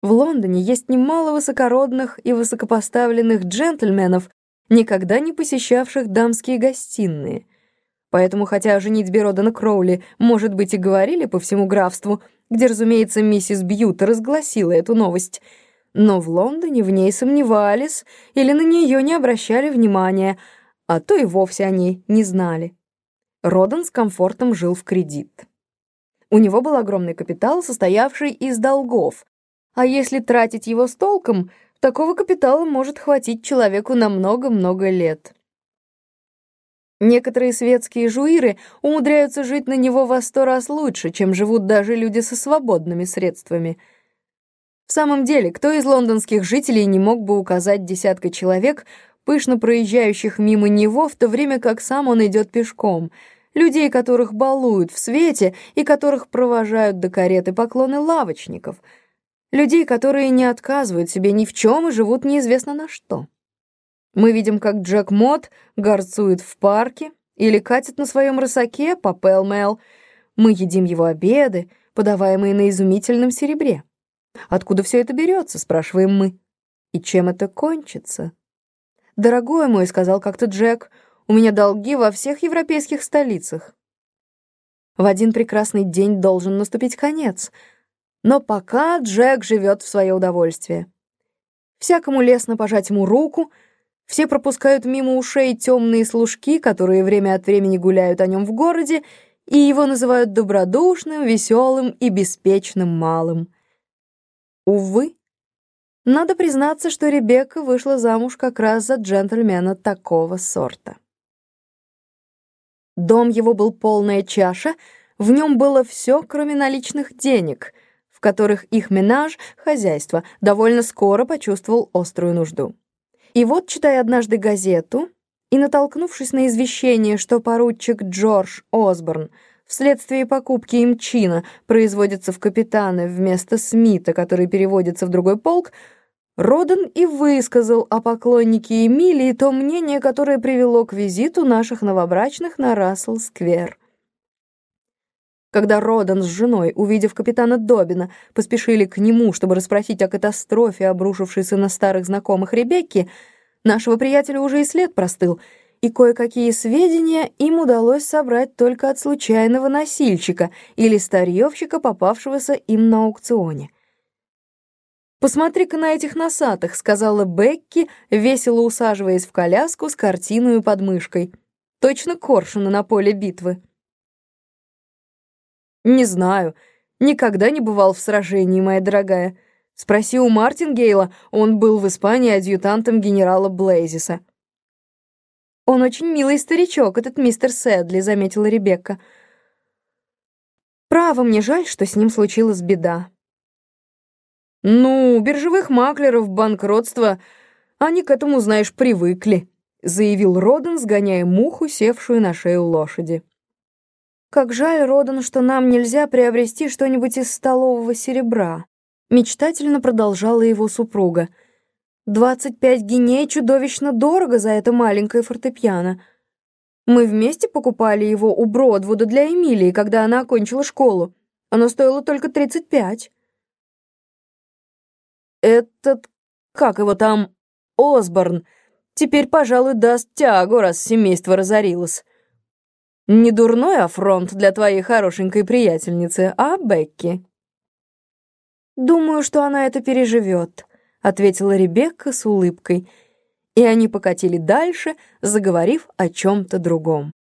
В Лондоне есть немало высокородных и высокопоставленных джентльменов, никогда не посещавших дамские гостиные. Поэтому, хотя о женитьбе Родана Кроули, может быть, и говорили по всему графству, где, разумеется, миссис Бьют разгласила эту новость, но в Лондоне в ней сомневались или на нее не обращали внимания, а то и вовсе о ней не знали. Родан с комфортом жил в кредит. У него был огромный капитал, состоявший из долгов, а если тратить его с толком, такого капитала может хватить человеку на много-много лет. Некоторые светские жуиры умудряются жить на него во сто раз лучше, чем живут даже люди со свободными средствами. В самом деле, кто из лондонских жителей не мог бы указать десятка человек, пышно проезжающих мимо него, в то время как сам он идет пешком, людей, которых балуют в свете и которых провожают до кареты поклоны лавочников, людей, которые не отказывают себе ни в чем и живут неизвестно на что. Мы видим, как Джек Мот горцует в парке или катит на своем рысаке по Пэлмэл. Мы едим его обеды, подаваемые на изумительном серебре. Откуда все это берется, спрашиваем мы. И чем это кончится? «Дорогой мой», — сказал как-то Джек, — «у меня долги во всех европейских столицах». В один прекрасный день должен наступить конец. Но пока Джек живет в свое удовольствие. Всякому лестно пожать ему руку — все пропускают мимо ушей темные служки, которые время от времени гуляют о нем в городе, и его называют добродушным, веселым и беспечным малым. Увы, надо признаться, что Ребекка вышла замуж как раз за джентльмена такого сорта. Дом его был полная чаша, в нем было все, кроме наличных денег, в которых их менаж, хозяйство, довольно скоро почувствовал острую нужду. И вот, читая однажды газету и натолкнувшись на извещение, что поручик Джордж Осборн вследствие покупки им чина производится в капитаны вместо Смита, который переводится в другой полк, Родан и высказал о поклоннике Эмилии то мнение, которое привело к визиту наших новобрачных на Рассел-сквер. Когда Родан с женой, увидев капитана Добина, поспешили к нему, чтобы расспросить о катастрофе, обрушившейся на старых знакомых Ребекки, нашего приятеля уже и след простыл, и кое-какие сведения им удалось собрать только от случайного носильщика или старьевщика, попавшегося им на аукционе. «Посмотри-ка на этих носатых», — сказала Бекки, весело усаживаясь в коляску с картиной под мышкой. «Точно коршуны на поле битвы». «Не знаю. Никогда не бывал в сражении, моя дорогая. Спроси у Мартингейла, он был в Испании адъютантом генерала Блейзиса». «Он очень милый старичок, этот мистер Сэдли», — заметила Ребекка. «Право, мне жаль, что с ним случилась беда». «Ну, биржевых маклеров, банкротство, они к этому, знаешь, привыкли», — заявил Роден, сгоняя муху, севшую на шею лошади. Как жаль, Родан, что нам нельзя приобрести что-нибудь из столового серебра. Мечтательно продолжала его супруга. «Двадцать пять гиней чудовищно дорого за это маленькое фортепиано. Мы вместе покупали его у Бродвуда для Эмилии, когда она окончила школу. Оно стоило только тридцать пять». «Этот... как его там... Осборн, теперь, пожалуй, даст тягу, раз семейство разорилось». Не дурной афронт для твоей хорошенькой приятельницы, а, Бекки?» «Думаю, что она это переживет», — ответила Ребекка с улыбкой, и они покатили дальше, заговорив о чем-то другом.